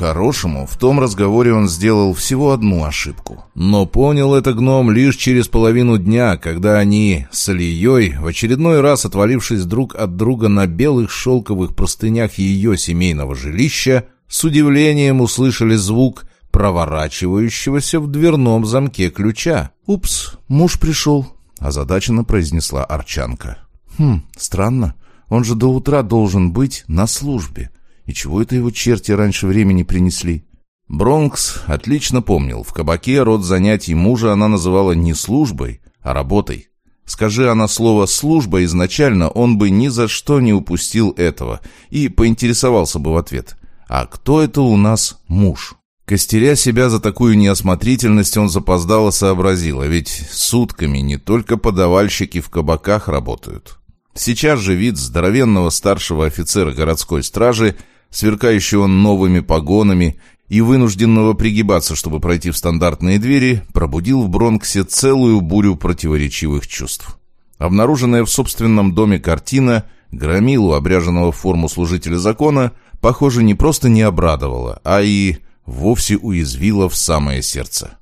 По-хорошему, в том разговоре он сделал всего одну ошибку. Но понял это гном лишь через половину дня, когда они с Ильей, в очередной раз отвалившись друг от друга на белых шелковых простынях ее семейного жилища, с удивлением услышали звук проворачивающегося в дверном замке ключа. «Упс, муж пришел», — озадаченно произнесла Арчанка. «Хм, странно. Он же до утра должен быть на службе. И чего это его черти раньше времени принесли? Бронкс отлично помнил, в кабаке род занятий мужа она называла не службой, а работой. Скажи она слово «служба» изначально, он бы ни за что не упустил этого и поинтересовался бы в ответ. «А кто это у нас муж?» Костеря себя за такую неосмотрительность, он запоздало сообразил, а ведь сутками не только подавальщики в кабаках работают. Сейчас же вид здоровенного старшего офицера городской стражи сверкающего новыми погонами и вынужденного пригибаться, чтобы пройти в стандартные двери, пробудил в Бронксе целую бурю противоречивых чувств. Обнаруженная в собственном доме картина Громилу, обряженного в форму служителя закона, похоже, не просто не обрадовала, а и вовсе уязвила в самое сердце.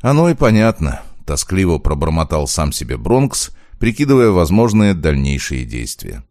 «Оно и понятно», — тоскливо пробормотал сам себе Бронкс, прикидывая возможные дальнейшие действия.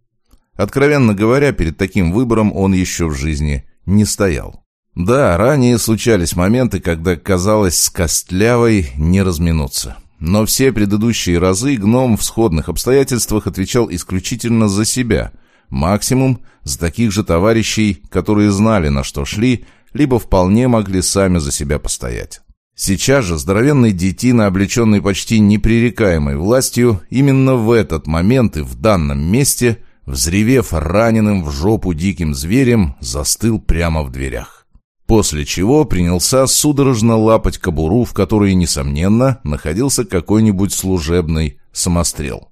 Откровенно говоря, перед таким выбором он еще в жизни не стоял. Да, ранее случались моменты, когда казалось с Костлявой не разминуться. Но все предыдущие разы гном в сходных обстоятельствах отвечал исключительно за себя. Максимум за таких же товарищей, которые знали, на что шли, либо вполне могли сами за себя постоять. Сейчас же здоровенный детина, облеченный почти непререкаемой властью, именно в этот момент и в данном месте взревев раненым в жопу диким зверем, застыл прямо в дверях. После чего принялся судорожно лапать кобуру, в которой, несомненно, находился какой-нибудь служебный самострел.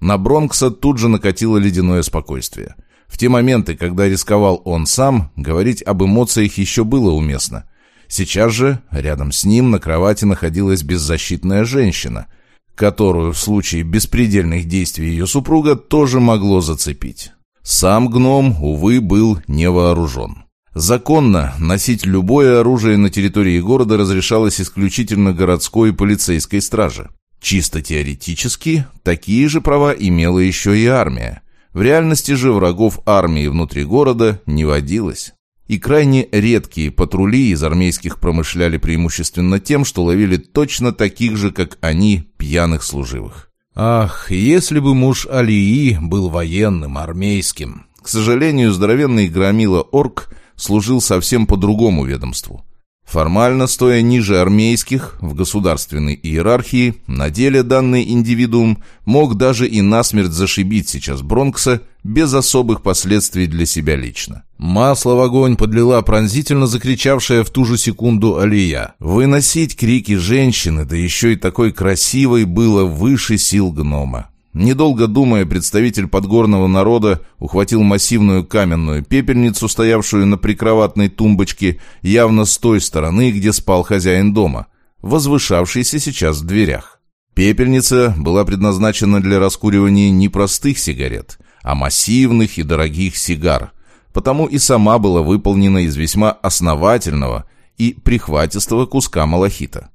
На Бронкса тут же накатило ледяное спокойствие. В те моменты, когда рисковал он сам, говорить об эмоциях еще было уместно. Сейчас же рядом с ним на кровати находилась беззащитная женщина — которую в случае беспредельных действий ее супруга тоже могло зацепить. Сам гном, увы, был не вооружен. Законно носить любое оружие на территории города разрешалось исключительно городской и полицейской страже. Чисто теоретически, такие же права имела еще и армия. В реальности же врагов армии внутри города не водилось. И крайне редкие патрули из армейских промышляли преимущественно тем, что ловили точно таких же, как они, пьяных служивых. Ах, если бы муж Алии был военным, армейским. К сожалению, здоровенный громила Орк служил совсем по другому ведомству. Формально стоя ниже армейских в государственной иерархии, на деле данный индивидуум мог даже и насмерть зашибить сейчас Бронкса без особых последствий для себя лично. Масло в огонь подлила пронзительно закричавшая в ту же секунду Алия. Выносить крики женщины, да еще и такой красивой, было выше сил гнома. Недолго думая, представитель подгорного народа ухватил массивную каменную пепельницу, стоявшую на прикроватной тумбочке, явно с той стороны, где спал хозяин дома, возвышавшийся сейчас в дверях. Пепельница была предназначена для раскуривания не простых сигарет, а массивных и дорогих сигар, потому и сама была выполнена из весьма основательного и прихватистого куска малахита.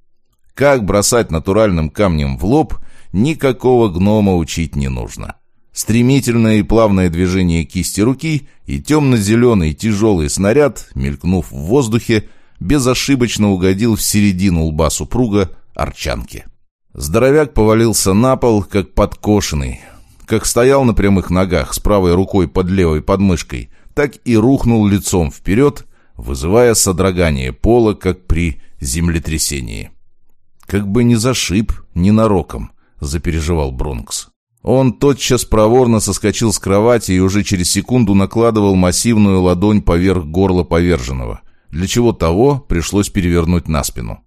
Как бросать натуральным камнем в лоб – никакого гнома учить не нужно. Стремительное и плавное движение кисти руки и темно-зеленый тяжелый снаряд, мелькнув в воздухе, безошибочно угодил в середину лба супруга Арчанки. Здоровяк повалился на пол, как подкошенный. Как стоял на прямых ногах с правой рукой под левой подмышкой, так и рухнул лицом вперед, вызывая содрогание пола, как при землетрясении. Как бы не зашиб ненароком. — запереживал Бронкс. Он тотчас проворно соскочил с кровати и уже через секунду накладывал массивную ладонь поверх горла поверженного, для чего того пришлось перевернуть на спину.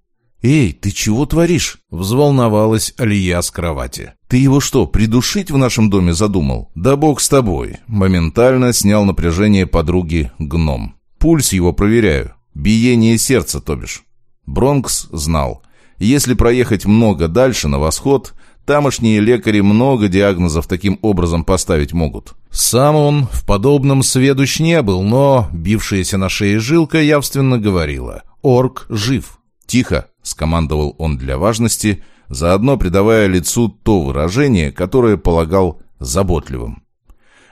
«Эй, ты чего творишь?» — взволновалась Алия с кровати. «Ты его что, придушить в нашем доме задумал?» «Да бог с тобой!» — моментально снял напряжение подруги гном. «Пульс его проверяю. Биение сердца, то бишь». Бронкс знал. Если проехать много дальше, на восход, Тамошние лекари много диагнозов таким образом поставить могут. Сам он в подобном сведущ не был, но бившаяся на шее жилка явственно говорила «Орк жив». «Тихо», — скомандовал он для важности, заодно придавая лицу то выражение, которое полагал заботливым.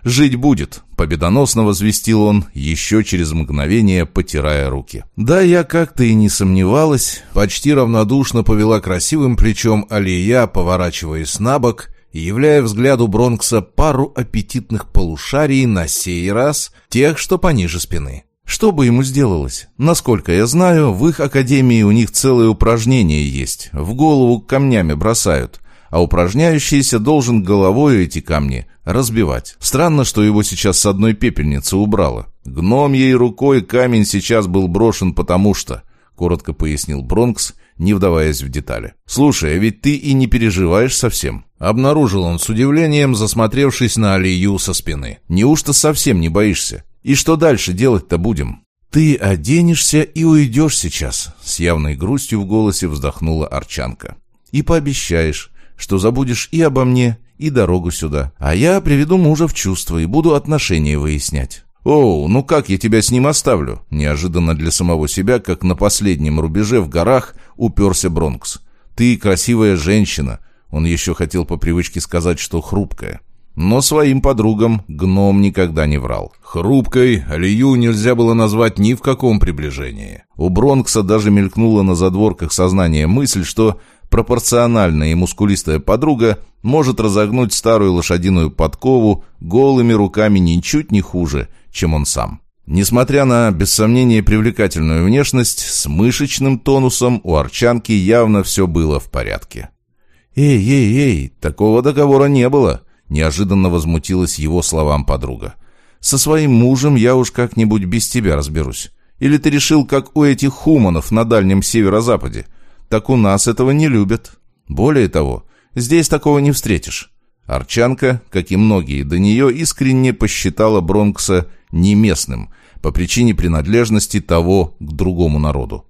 «Жить будет», — победоносно возвестил он, еще через мгновение потирая руки. Да, я как-то и не сомневалась, почти равнодушно повела красивым плечом Алия, поворачиваясь на бок и являя взгляду Бронкса пару аппетитных полушарий на сей раз, тех, что пониже спины. Что бы ему сделалось? Насколько я знаю, в их академии у них целое упражнение есть, в голову камнями бросают, а упражняющийся должен головой эти камни разбивать. Странно, что его сейчас с одной пепельницы убрало. Гномьей рукой камень сейчас был брошен потому что, коротко пояснил Бронкс, не вдаваясь в детали. «Слушай, а ведь ты и не переживаешь совсем?» Обнаружил он с удивлением, засмотревшись на Алию со спины. «Неужто совсем не боишься? И что дальше делать-то будем?» «Ты оденешься и уйдешь сейчас», — с явной грустью в голосе вздохнула Арчанка. «И пообещаешь, что забудешь и обо мне, и дорогу сюда. А я приведу мужа в чувство и буду отношения выяснять». «Оу, ну как я тебя с ним оставлю?» Неожиданно для самого себя, как на последнем рубеже в горах, уперся Бронкс. «Ты красивая женщина». Он еще хотел по привычке сказать, что хрупкая. Но своим подругам гном никогда не врал. Хрупкой Алию нельзя было назвать ни в каком приближении. У Бронкса даже мелькнула на задворках сознания мысль, что пропорциональная и мускулистая подруга может разогнуть старую лошадиную подкову голыми руками ничуть не хуже – чем он сам. Несмотря на, без сомнения, привлекательную внешность, с мышечным тонусом у Арчанки явно все было в порядке. «Эй, эй, эй, такого договора не было!» Неожиданно возмутилась его словам подруга. «Со своим мужем я уж как-нибудь без тебя разберусь. Или ты решил, как у этих хуманов на Дальнем Северо-Западе? Так у нас этого не любят. Более того, здесь такого не встретишь». Арчанка, как и многие до нее, искренне посчитала Бронкса не местным, по причине принадлежности того к другому народу.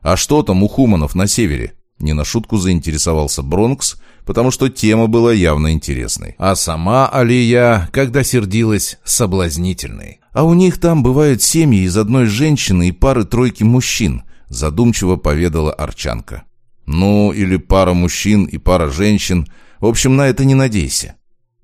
А что там у хуманов на севере? Не на шутку заинтересовался Бронкс, потому что тема была явно интересной. А сама Алия, когда сердилась, соблазнительной. А у них там бывают семьи из одной женщины и пары-тройки мужчин, задумчиво поведала Арчанка. Ну, или пара мужчин и пара женщин. В общем, на это не надейся.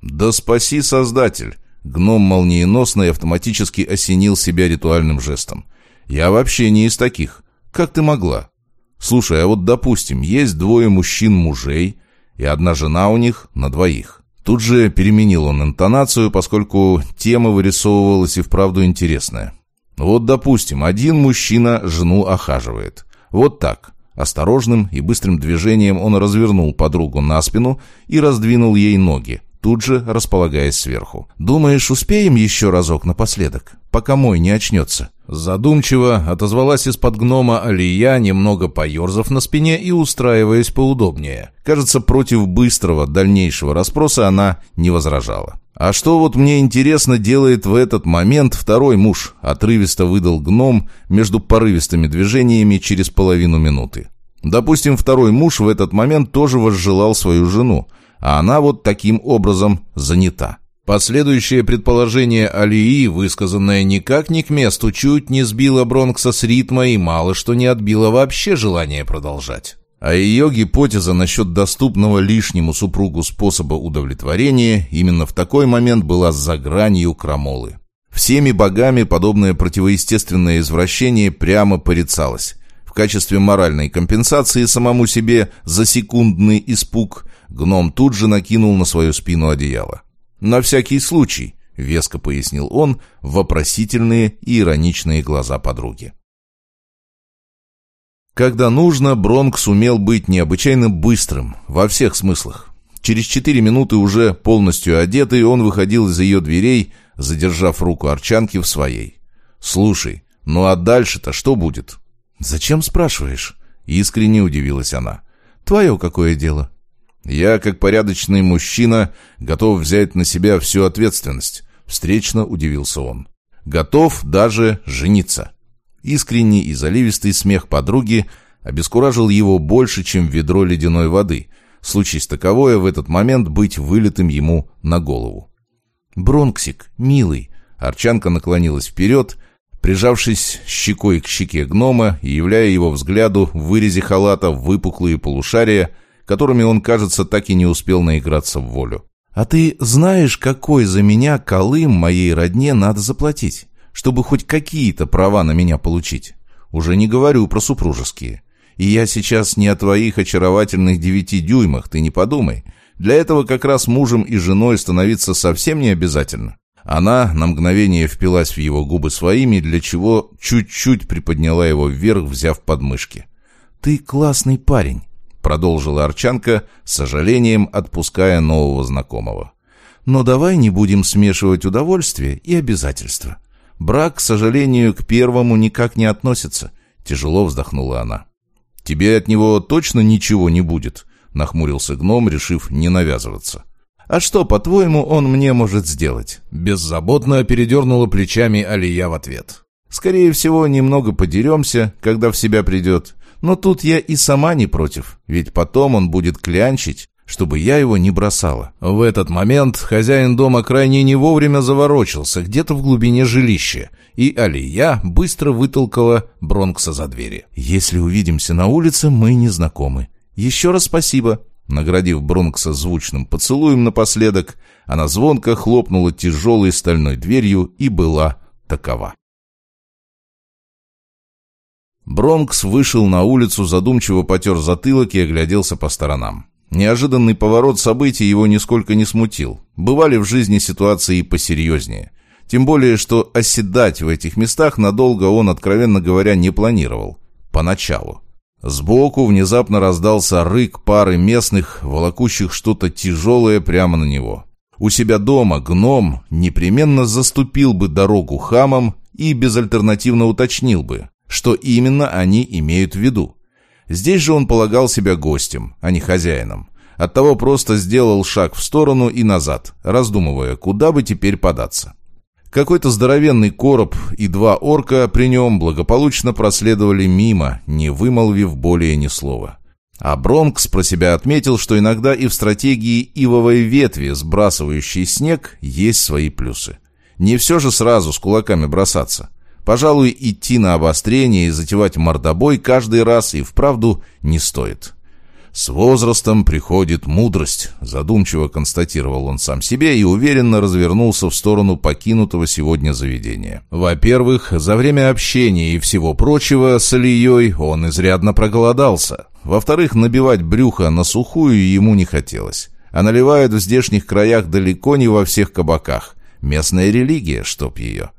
Да спаси Создатель. Гном молниеносно и автоматически осенил себя ритуальным жестом. «Я вообще не из таких. Как ты могла?» «Слушай, а вот, допустим, есть двое мужчин-мужей, и одна жена у них на двоих». Тут же переменил он интонацию, поскольку тема вырисовывалась и вправду интересная. Вот, допустим, один мужчина жену охаживает. Вот так. Осторожным и быстрым движением он развернул подругу на спину и раздвинул ей ноги тут же располагаясь сверху. «Думаешь, успеем еще разок напоследок, пока мой не очнется?» Задумчиво отозвалась из-под гнома Алия, немного поерзав на спине и устраиваясь поудобнее. Кажется, против быстрого дальнейшего расспроса она не возражала. «А что вот мне интересно делает в этот момент второй муж?» Отрывисто выдал гном между порывистыми движениями через половину минуты. Допустим, второй муж в этот момент тоже возжелал свою жену, а она вот таким образом занята. Последующее предположение Алии, высказанное никак не к месту, чуть не сбило Бронкса с ритма и мало что не отбило вообще желание продолжать. А ее гипотеза насчет доступного лишнему супругу способа удовлетворения именно в такой момент была за гранью крамолы. Всеми богами подобное противоестественное извращение прямо порицалось. В качестве моральной компенсации самому себе за секундный испуг Гном тут же накинул на свою спину одеяло. «На всякий случай», — веско пояснил он вопросительные и ироничные глаза подруги. Когда нужно, Бронк сумел быть необычайно быстрым, во всех смыслах. Через четыре минуты уже полностью одетый, он выходил из ее дверей, задержав руку Арчанки в своей. «Слушай, ну а дальше-то что будет?» «Зачем спрашиваешь?» — искренне удивилась она. «Твое какое дело?» Я, как порядочный мужчина, готов взять на себя всю ответственность. Встречно удивился он. Готов даже жениться. Искренний и заливистый смех подруги обескуражил его больше, чем ведро ледяной воды. Случись таковое, в этот момент быть вылитым ему на голову. «Бронксик, милый!» Арчанка наклонилась вперед, прижавшись щекой к щеке гнома и являя его взгляду в вырезе халата выпуклые полушария, которыми он, кажется, так и не успел наиграться в волю. «А ты знаешь, какой за меня колым моей родне надо заплатить, чтобы хоть какие-то права на меня получить? Уже не говорю про супружеские. И я сейчас не о твоих очаровательных девяти дюймах, ты не подумай. Для этого как раз мужем и женой становиться совсем не обязательно. Она на мгновение впилась в его губы своими, для чего чуть-чуть приподняла его вверх, взяв подмышки. «Ты классный парень», — продолжила Арчанка, с сожалением отпуская нового знакомого. «Но давай не будем смешивать удовольствие и обязательства. Брак, к сожалению, к первому никак не относится», — тяжело вздохнула она. «Тебе от него точно ничего не будет?» — нахмурился гном, решив не навязываться. «А что, по-твоему, он мне может сделать?» Беззаботно передернула плечами Алия в ответ. «Скорее всего, немного подеремся, когда в себя придет. Но тут я и сама не против, ведь потом он будет клянчить, чтобы я его не бросала». В этот момент хозяин дома крайне не вовремя заворочился где-то в глубине жилища, и Алия быстро вытолкала Бронкса за двери. «Если увидимся на улице, мы не знакомы. Еще раз спасибо». Наградив Бронкса звучным поцелуем напоследок, она звонко хлопнула тяжелой стальной дверью и была такова. Бронкс вышел на улицу, задумчиво потер затылок и огляделся по сторонам. Неожиданный поворот событий его нисколько не смутил. Бывали в жизни ситуации и посерьезнее. Тем более, что оседать в этих местах надолго он, откровенно говоря, не планировал. Поначалу. Сбоку внезапно раздался рык пары местных, волокущих что-то тяжелое прямо на него. У себя дома гном непременно заступил бы дорогу хамам и безальтернативно уточнил бы, что именно они имеют в виду. Здесь же он полагал себя гостем, а не хозяином. Оттого просто сделал шаг в сторону и назад, раздумывая, куда бы теперь податься. Какой-то здоровенный короб и два орка при нем благополучно проследовали мимо, не вымолвив более ни слова. А Бронкс про себя отметил, что иногда и в стратегии ивовой ветви, сбрасывающей снег, есть свои плюсы. Не все же сразу с кулаками бросаться. Пожалуй, идти на обострение и затевать мордобой каждый раз и вправду не стоит. «С возрастом приходит мудрость», — задумчиво констатировал он сам себе и уверенно развернулся в сторону покинутого сегодня заведения. Во-первых, за время общения и всего прочего с Ильей он изрядно проголодался. Во-вторых, набивать брюхо на сухую ему не хотелось. А наливают в здешних краях далеко не во всех кабаках. Местная религия, чтоб ее.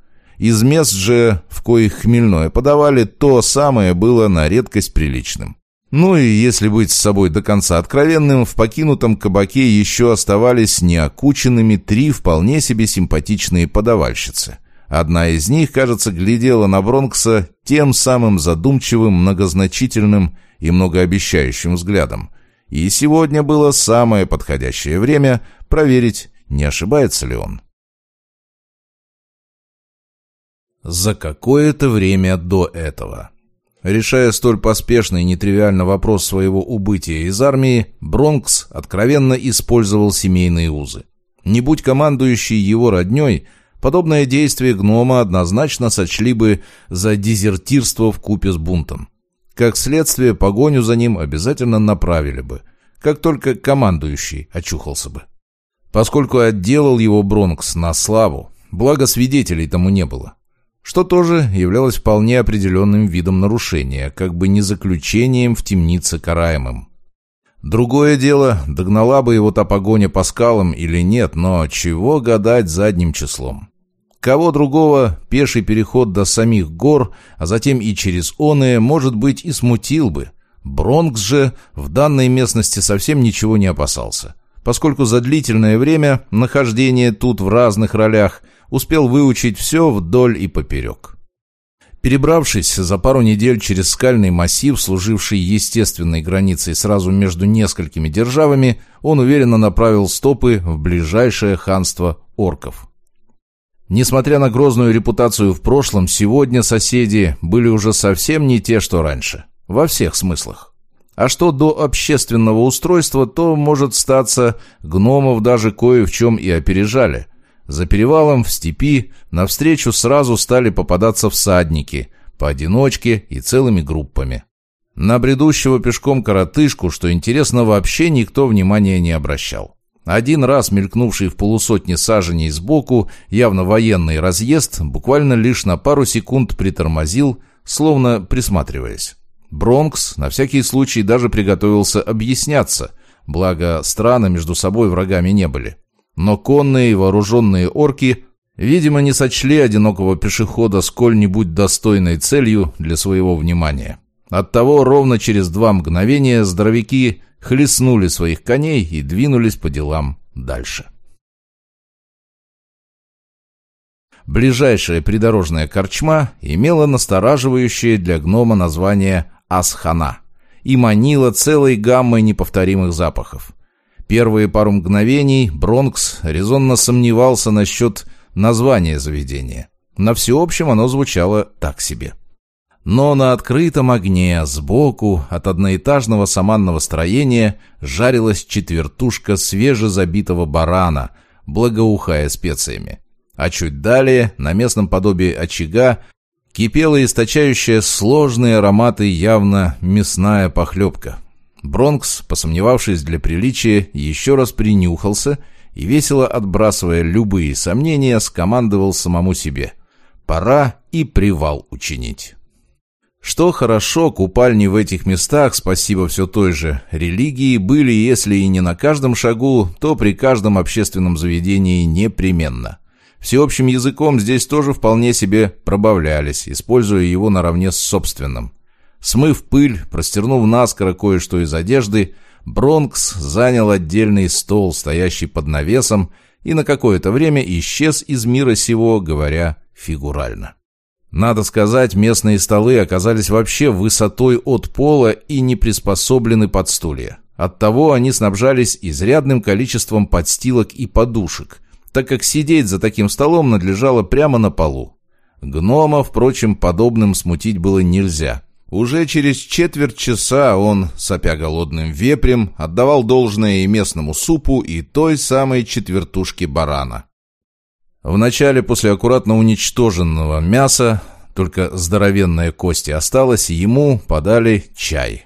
Из мест же, в коих хмельное подавали, то самое было на редкость приличным. Ну и если быть с собой до конца откровенным, в покинутом кабаке еще оставались неокученными три вполне себе симпатичные подавальщицы. Одна из них, кажется, глядела на Бронкса тем самым задумчивым, многозначительным и многообещающим взглядом. И сегодня было самое подходящее время проверить, не ошибается ли он. За какое-то время до этого Решая столь поспешный и нетривиальный вопрос своего убытия из армии, Бронкс откровенно использовал семейные узы. Не будь командующий его родней, подобное действие гнома однозначно сочли бы за дезертирство в купе с бунтом. Как следствие, погоню за ним обязательно направили бы, как только командующий очухался бы. Поскольку отделал его Бронкс на славу, благо свидетелей тому не было что тоже являлось вполне определенным видом нарушения, как бы не заключением в темнице караемым. Другое дело, догнала бы его та погоня по скалам или нет, но чего гадать задним числом. Кого другого пеший переход до самих гор, а затем и через оные, может быть, и смутил бы. Бронкс же в данной местности совсем ничего не опасался, поскольку за длительное время нахождения тут в разных ролях успел выучить все вдоль и поперек. Перебравшись за пару недель через скальный массив, служивший естественной границей сразу между несколькими державами, он уверенно направил стопы в ближайшее ханство орков. Несмотря на грозную репутацию в прошлом, сегодня соседи были уже совсем не те, что раньше. Во всех смыслах. А что до общественного устройства, то, может статься, гномов даже кое в чем и опережали. За перевалом в степи навстречу сразу стали попадаться всадники, поодиночке и целыми группами. На бредущего пешком коротышку, что интересно, вообще никто внимания не обращал. Один раз мелькнувший в полусотни саженей сбоку, явно военный разъезд, буквально лишь на пару секунд притормозил, словно присматриваясь. Бронкс на всякий случай даже приготовился объясняться, благо страны между собой врагами не были. Но конные и вооруженные орки, видимо, не сочли одинокого пешехода сколь-нибудь достойной целью для своего внимания. Оттого ровно через два мгновения здоровяки хлестнули своих коней и двинулись по делам дальше. Ближайшая придорожная корчма имела настораживающее для гнома название «Асхана» и манила целой гаммой неповторимых запахов. Первые пару мгновений Бронкс резонно сомневался насчет названия заведения. На всеобщем оно звучало так себе. Но на открытом огне сбоку от одноэтажного саманного строения жарилась четвертушка свежезабитого барана, благоухая специями. А чуть далее, на местном подобии очага, кипела источающая сложные ароматы явно мясная похлебка. Бронкс, посомневавшись для приличия, еще раз принюхался и, весело отбрасывая любые сомнения, скомандовал самому себе «Пора и привал учинить». Что хорошо, купальни в этих местах, спасибо все той же религии, были, если и не на каждом шагу, то при каждом общественном заведении непременно. Всеобщим языком здесь тоже вполне себе пробавлялись, используя его наравне с собственным. Смыв пыль, простернув наскоро кое-что из одежды, Бронкс занял отдельный стол, стоящий под навесом, и на какое-то время исчез из мира сего, говоря фигурально. Надо сказать, местные столы оказались вообще высотой от пола и не приспособлены под стулья. Оттого они снабжались изрядным количеством подстилок и подушек, так как сидеть за таким столом надлежало прямо на полу. Гнома, впрочем, подобным смутить было нельзя. Уже через четверть часа он, сопя голодным вепрем, отдавал должное и местному супу, и той самой четвертушке барана. Вначале после аккуратно уничтоженного мяса, только здоровенная кости осталась, ему подали чай.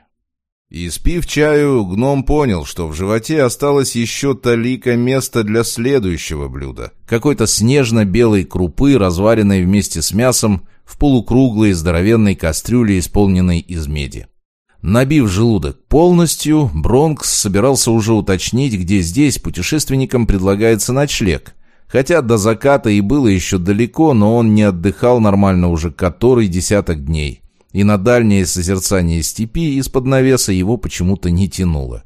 И спив чаю, гном понял, что в животе осталось еще талика места для следующего блюда. Какой-то снежно-белой крупы, разваренной вместе с мясом, в полукруглой здоровенной кастрюле, исполненной из меди. Набив желудок полностью, Бронкс собирался уже уточнить, где здесь путешественникам предлагается ночлег – Хотя до заката и было еще далеко, но он не отдыхал нормально уже который десяток дней. И на дальнее созерцание степи из-под навеса его почему-то не тянуло.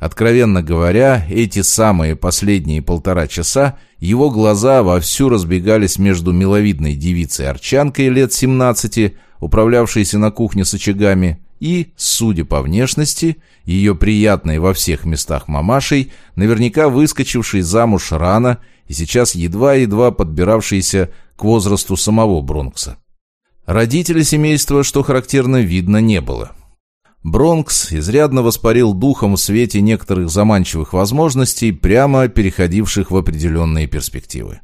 Откровенно говоря, эти самые последние полтора часа его глаза вовсю разбегались между миловидной девицей-арчанкой лет 17, управлявшейся на кухне с очагами, и, судя по внешности, ее приятной во всех местах мамашей, наверняка выскочившей замуж рано и сейчас едва-едва подбиравшийся к возрасту самого Бронкса. Родителей семейства, что характерно, видно не было. Бронкс изрядно воспарил духом в свете некоторых заманчивых возможностей, прямо переходивших в определенные перспективы.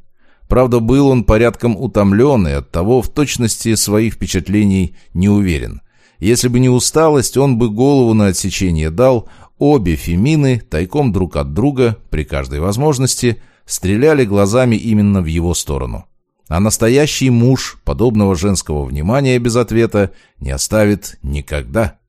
Правда, был он порядком утомлен и оттого в точности своих впечатлений не уверен. Если бы не усталость, он бы голову на отсечение дал, обе фемины, тайком друг от друга, при каждой возможности – стреляли глазами именно в его сторону. А настоящий муж подобного женского внимания без ответа не оставит никогда.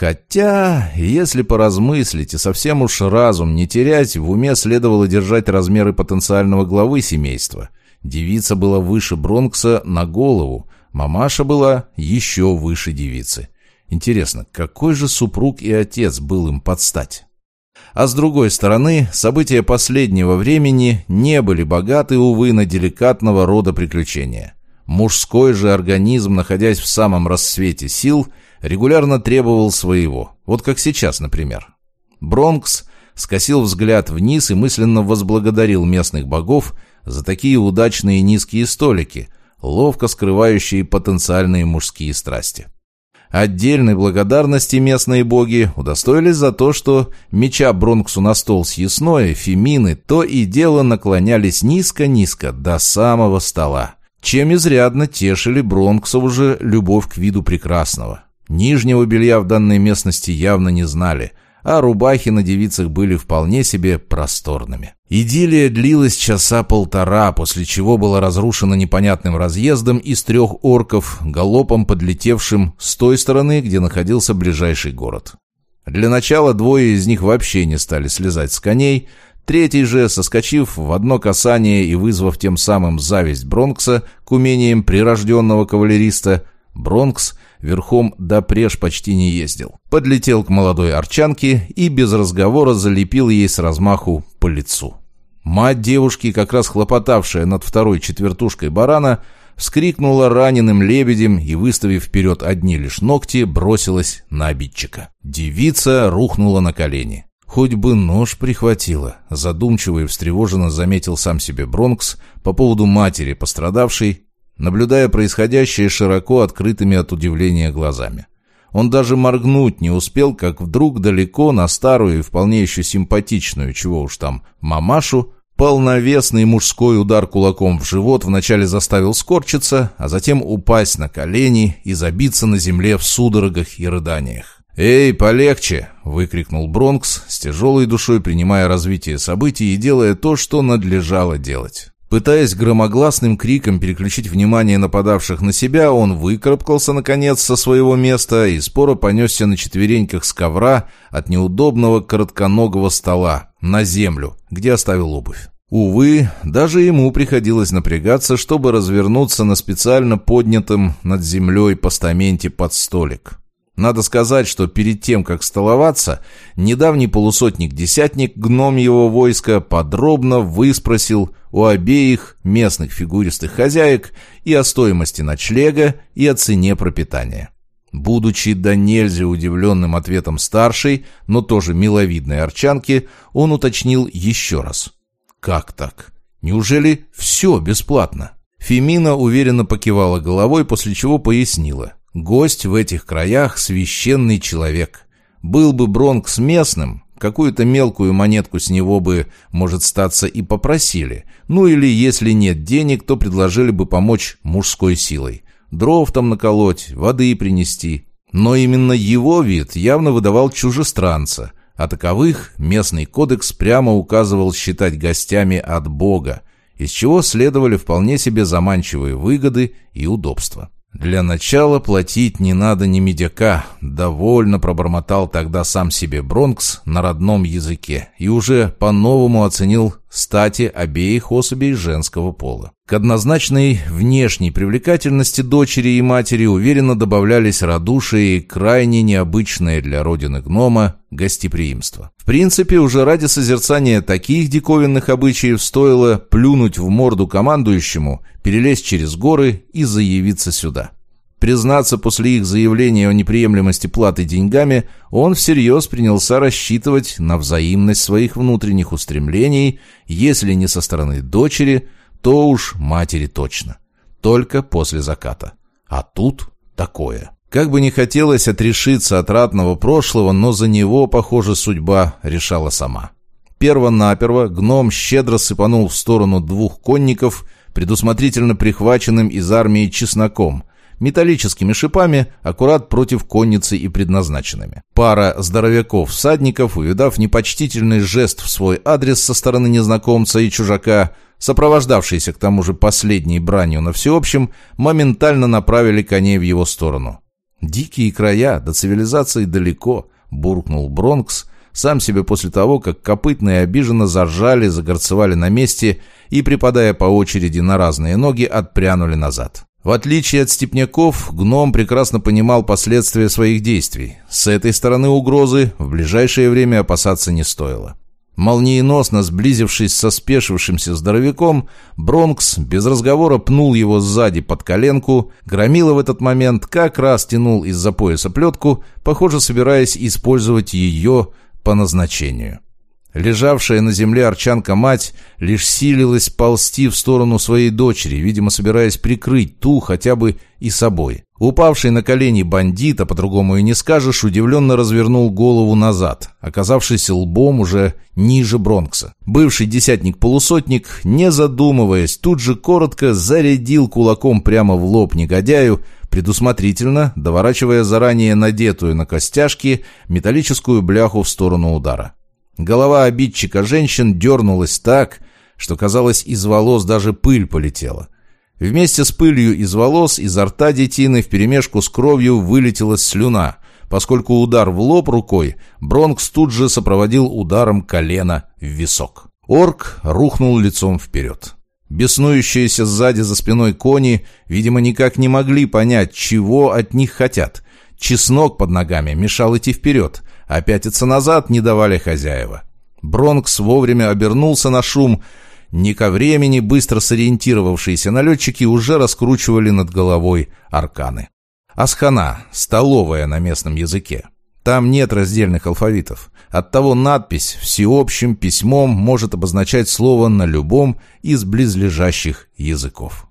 Хотя, если поразмыслить и совсем уж разум не терять, в уме следовало держать размеры потенциального главы семейства. Девица была выше Бронкса на голову, мамаша была еще выше девицы. Интересно, какой же супруг и отец был им подстать? А с другой стороны, события последнего времени не были богаты, увы, на деликатного рода приключения. Мужской же организм, находясь в самом расцвете сил, регулярно требовал своего. Вот как сейчас, например. Бронкс скосил взгляд вниз и мысленно возблагодарил местных богов за такие удачные низкие столики, ловко скрывающие потенциальные мужские страсти. Отдельной благодарности местные боги удостоились за то, что, меча Бронксу на стол съестное, фемины то и дело наклонялись низко-низко до самого стола, чем изрядно тешили Бронксову же любовь к виду прекрасного. Нижнего белья в данной местности явно не знали, а рубахи на девицах были вполне себе просторными. Идиллия длилась часа полтора, после чего была разрушена непонятным разъездом из трех орков, галопом подлетевшим с той стороны, где находился ближайший город. Для начала двое из них вообще не стали слезать с коней, третий же, соскочив в одно касание и вызвав тем самым зависть Бронкса к умениям прирожденного кавалериста, Бронкс верхом до преж почти не ездил. Подлетел к молодой арчанке и без разговора залепил ей с размаху по лицу. Мать девушки, как раз хлопотавшая над второй четвертушкой барана, вскрикнула раненым лебедем и, выставив вперед одни лишь ногти, бросилась на обидчика. Девица рухнула на колени. «Хоть бы нож прихватила», — задумчиво и встревоженно заметил сам себе Бронкс по поводу матери пострадавшей, наблюдая происходящее широко открытыми от удивления глазами. Он даже моргнуть не успел, как вдруг далеко на старую и вполне еще симпатичную, чего уж там, мамашу, полновесный мужской удар кулаком в живот вначале заставил скорчиться, а затем упасть на колени и забиться на земле в судорогах и рыданиях. «Эй, полегче!» — выкрикнул Бронкс, с тяжелой душой принимая развитие событий и делая то, что надлежало делать. Пытаясь громогласным криком переключить внимание нападавших на себя, он выкарабкался, наконец, со своего места и споро понесся на четвереньках с ковра от неудобного коротконогого стола на землю, где оставил обувь. Увы, даже ему приходилось напрягаться, чтобы развернуться на специально поднятом над землей постаменте под столик. Надо сказать, что перед тем, как столоваться, недавний полусотник-десятник, гном его войска, подробно выспросил у обеих местных фигуристых хозяек и о стоимости ночлега, и о цене пропитания. Будучи до нельзя удивленным ответом старшей, но тоже миловидной арчанки, он уточнил еще раз. «Как так? Неужели все бесплатно?» Фемина уверенно покивала головой, после чего пояснила. Гость в этих краях – священный человек. Был бы Бронкс местным, какую-то мелкую монетку с него бы, может, статься и попросили. Ну или, если нет денег, то предложили бы помочь мужской силой. Дров там наколоть, воды принести. Но именно его вид явно выдавал чужестранца, а таковых местный кодекс прямо указывал считать гостями от Бога, из чего следовали вполне себе заманчивые выгоды и удобства. «Для начала платить не надо ни медяка», — довольно пробормотал тогда сам себе Бронкс на родном языке и уже по-новому оценил стати обеих особей женского пола. К однозначной внешней привлекательности дочери и матери уверенно добавлялись радушие и крайне необычное для родины гнома гостеприимство. В принципе, уже ради созерцания таких диковинных обычаев стоило плюнуть в морду командующему, перелезть через горы и заявиться сюда. Признаться, после их заявления о неприемлемости платы деньгами, он всерьез принялся рассчитывать на взаимность своих внутренних устремлений, если не со стороны дочери, то уж матери точно. Только после заката. А тут такое. Как бы не хотелось отрешиться от ратного прошлого, но за него, похоже, судьба решала сама. Перво-наперво гном щедро сыпанул в сторону двух конников, предусмотрительно прихваченным из армии чесноком, металлическими шипами, аккурат против конницы и предназначенными. Пара здоровяков-всадников, увидав непочтительный жест в свой адрес со стороны незнакомца и чужака, сопровождавшийся к тому же последней бранью на всеобщем, моментально направили коней в его сторону. «Дикие края, до цивилизации далеко», — буркнул Бронкс, сам себе после того, как копытные обиженно заржали, загорцевали на месте и, припадая по очереди на разные ноги, отпрянули назад. В отличие от степняков, гном прекрасно понимал последствия своих действий. С этой стороны угрозы в ближайшее время опасаться не стоило. Молниеносно сблизившись со спешившимся здоровяком, Бронкс без разговора пнул его сзади под коленку, Громила в этот момент как раз тянул из-за пояса плетку, похоже, собираясь использовать ее по назначению. Лежавшая на земле арчанка-мать лишь силилась ползти в сторону своей дочери, видимо, собираясь прикрыть ту хотя бы и собой. Упавший на колени бандит, а по-другому и не скажешь, удивленно развернул голову назад, оказавшись лбом уже ниже Бронкса. Бывший десятник-полусотник, не задумываясь, тут же коротко зарядил кулаком прямо в лоб негодяю, предусмотрительно доворачивая заранее надетую на костяшки металлическую бляху в сторону удара. Голова обидчика женщин дернулась так, что, казалось, из волос даже пыль полетела. Вместе с пылью из волос изо рта детины вперемешку с кровью вылетела слюна, поскольку удар в лоб рукой Бронкс тут же сопроводил ударом колена в висок. Орк рухнул лицом вперед. Беснующиеся сзади за спиной кони, видимо, никак не могли понять, чего от них хотят. Чеснок под ногами мешал идти вперед, а пятиться назад не давали хозяева. Бронкс вовремя обернулся на шум, не ко времени быстро сориентировавшиеся налетчики уже раскручивали над головой арканы. Асхана – столовая на местном языке. Там нет раздельных алфавитов. Оттого надпись всеобщим письмом может обозначать слово на любом из близлежащих языков.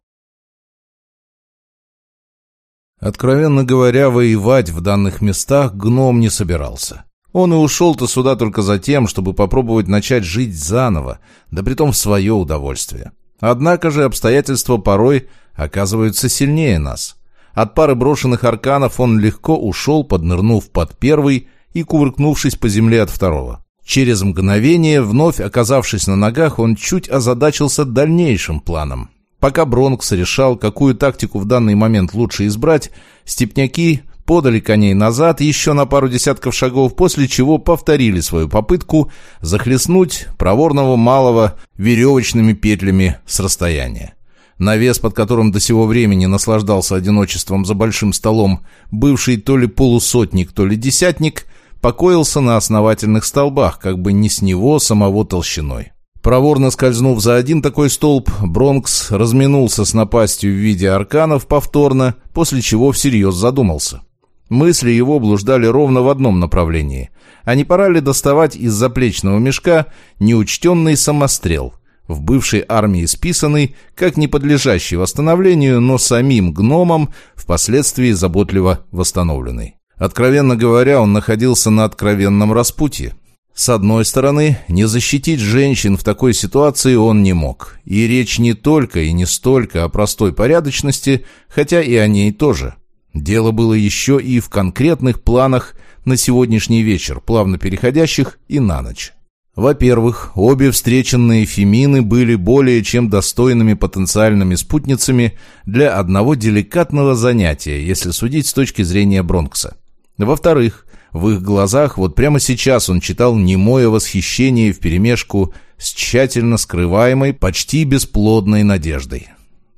Откровенно говоря, воевать в данных местах гном не собирался. Он и ушел-то сюда только за тем, чтобы попробовать начать жить заново, да притом в свое удовольствие. Однако же обстоятельства порой оказываются сильнее нас. От пары брошенных арканов он легко ушел, поднырнув под первый и кувыркнувшись по земле от второго. Через мгновение, вновь оказавшись на ногах, он чуть озадачился дальнейшим планом. Пока Бронкс решал, какую тактику в данный момент лучше избрать, степняки подали коней назад еще на пару десятков шагов, после чего повторили свою попытку захлестнуть проворного малого веревочными петлями с расстояния. Навес, под которым до сего времени наслаждался одиночеством за большим столом, бывший то ли полусотник, то ли десятник, покоился на основательных столбах, как бы не с него самого толщиной. Проворно скользнув за один такой столб, Бронкс разминулся с напастью в виде арканов повторно, после чего всерьез задумался. Мысли его блуждали ровно в одном направлении. А не пора ли доставать из заплечного мешка неучтенный самострел, в бывшей армии списанный, как не подлежащий восстановлению, но самим гномом впоследствии заботливо восстановленный. Откровенно говоря, он находился на откровенном распутье. С одной стороны, не защитить женщин в такой ситуации он не мог. И речь не только и не столько о простой порядочности, хотя и о ней тоже. Дело было еще и в конкретных планах на сегодняшний вечер, плавно переходящих и на ночь. Во-первых, обе встреченные фемины были более чем достойными потенциальными спутницами для одного деликатного занятия, если судить с точки зрения Бронкса. Во-вторых, в их глазах вот прямо сейчас он читал немое восхищение вперемешку с тщательно скрываемой, почти бесплодной надеждой.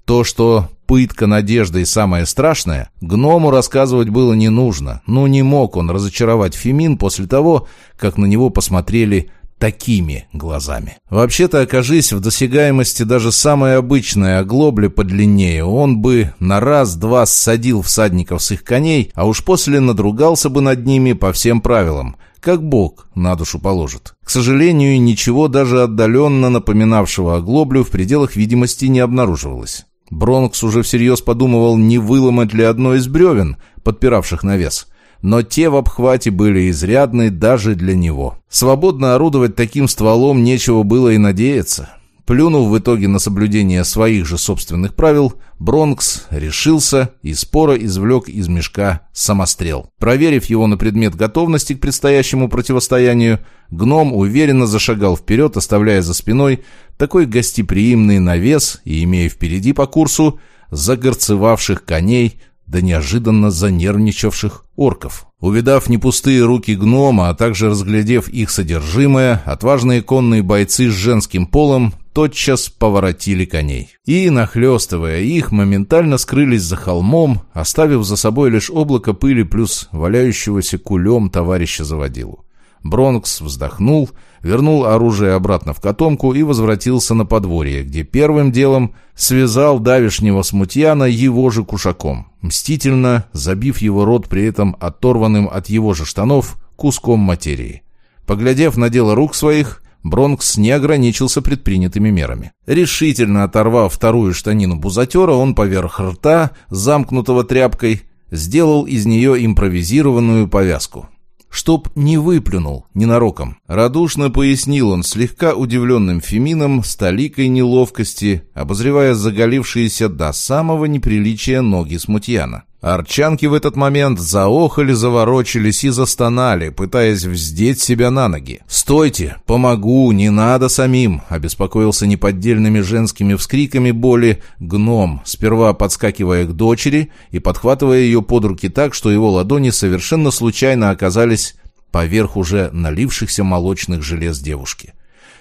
То, что пытка надеждой самое страшное, гному рассказывать было не нужно, но не мог он разочаровать Фемин после того, как на него посмотрели такими глазами. Вообще-то, окажись в досягаемости даже самой обычной оглобли подлиннее, он бы на раз-два ссадил всадников с их коней, а уж после надругался бы над ними по всем правилам, как Бог на душу положит. К сожалению, ничего даже отдаленно напоминавшего оглоблю в пределах видимости не обнаруживалось. Бронкс уже всерьез подумывал, не выломать ли одно из бревен, подпиравших навес. Но те в обхвате были изрядны даже для него. Свободно орудовать таким стволом нечего было и надеяться. Плюнув в итоге на соблюдение своих же собственных правил, Бронкс решился и споро извлек из мешка самострел. Проверив его на предмет готовности к предстоящему противостоянию, гном уверенно зашагал вперед, оставляя за спиной такой гостеприимный навес и имея впереди по курсу загорцевавших коней, да неожиданно занервничавших орков. Увидав непустые руки гнома, а также разглядев их содержимое, отважные конные бойцы с женским полом тотчас поворотили коней. И, нахлестывая их, моментально скрылись за холмом, оставив за собой лишь облако пыли плюс валяющегося кулем товарища заводилу. Бронкс вздохнул, вернул оружие обратно в котомку и возвратился на подворье, где первым делом связал давишнего смутьяна его же кушаком, мстительно забив его рот при этом оторванным от его же штанов куском материи. Поглядев на дело рук своих, Бронкс не ограничился предпринятыми мерами. Решительно оторвав вторую штанину бузатера, он поверх рта, замкнутого тряпкой, сделал из нее импровизированную повязку. Чтоб не выплюнул ненароком. Радушно пояснил он слегка удивленным Фемином с толикой неловкости, обозревая заголившиеся до самого неприличия ноги смутьяна. Арчанки в этот момент заохали, заворочились и застонали, пытаясь вздеть себя на ноги. «Стойте! Помогу! Не надо самим!» — обеспокоился неподдельными женскими вскриками боли гном, сперва подскакивая к дочери и подхватывая ее под руки так, что его ладони совершенно случайно оказались поверх уже налившихся молочных желез девушки.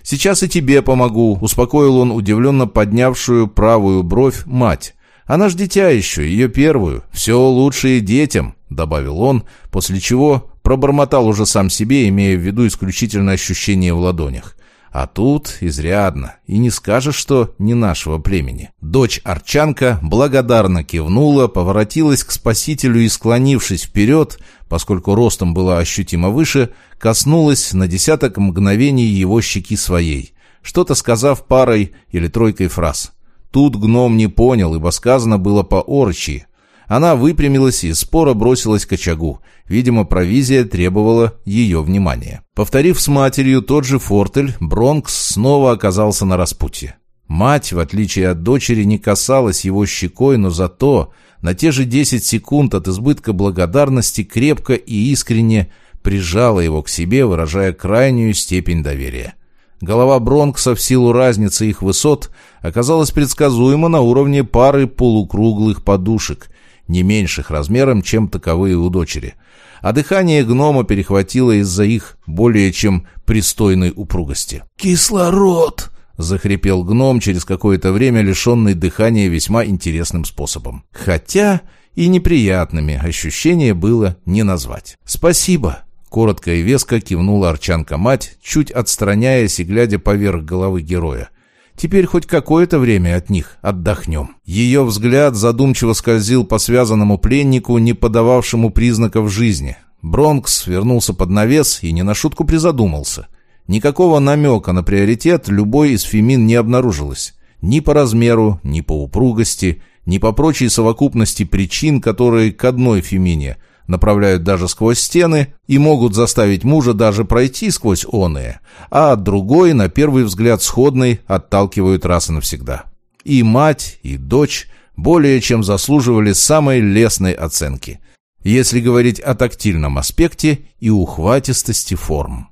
«Сейчас и тебе помогу», — успокоил он удивленно поднявшую правую бровь мать. Она ж дитя еще, ее первую. Все лучшее детям», — добавил он, после чего пробормотал уже сам себе, имея в виду исключительно ощущение в ладонях. А тут изрядно, и не скажешь, что не нашего племени. Дочь Арчанка благодарно кивнула, поворотилась к спасителю и, склонившись вперед, поскольку ростом была ощутимо выше, коснулась на десяток мгновений его щеки своей, что-то сказав парой или тройкой фраз. Тут гном не понял, ибо сказано было по-орчи. Она выпрямилась и споро бросилась к очагу. Видимо, провизия требовала ее внимания. Повторив с матерью тот же фортель, Бронкс снова оказался на распутье. Мать, в отличие от дочери, не касалась его щекой, но зато на те же 10 секунд от избытка благодарности крепко и искренне прижала его к себе, выражая крайнюю степень доверия. Голова Бронкса в силу разницы их высот оказалась предсказуема на уровне пары полукруглых подушек, не меньших размером, чем таковые у дочери. А дыхание гнома перехватило из-за их более чем пристойной упругости. «Кислород!» — захрипел гном через какое-то время, лишенный дыхания весьма интересным способом. Хотя и неприятными ощущения было не назвать. «Спасибо!» Коротко и веско кивнула Арчанка-мать, чуть отстраняясь и глядя поверх головы героя. Теперь хоть какое-то время от них отдохнем. Ее взгляд задумчиво скользил по связанному пленнику, не подававшему признаков жизни. Бронкс вернулся под навес и не на шутку призадумался. Никакого намека на приоритет любой из фемин не обнаружилось. Ни по размеру, ни по упругости, ни по прочей совокупности причин, которые к одной фемине – направляют даже сквозь стены и могут заставить мужа даже пройти сквозь оные, а от другой, на первый взгляд сходной, отталкивают раз и навсегда. И мать, и дочь более чем заслуживали самой лестной оценки, если говорить о тактильном аспекте и ухватистости форм.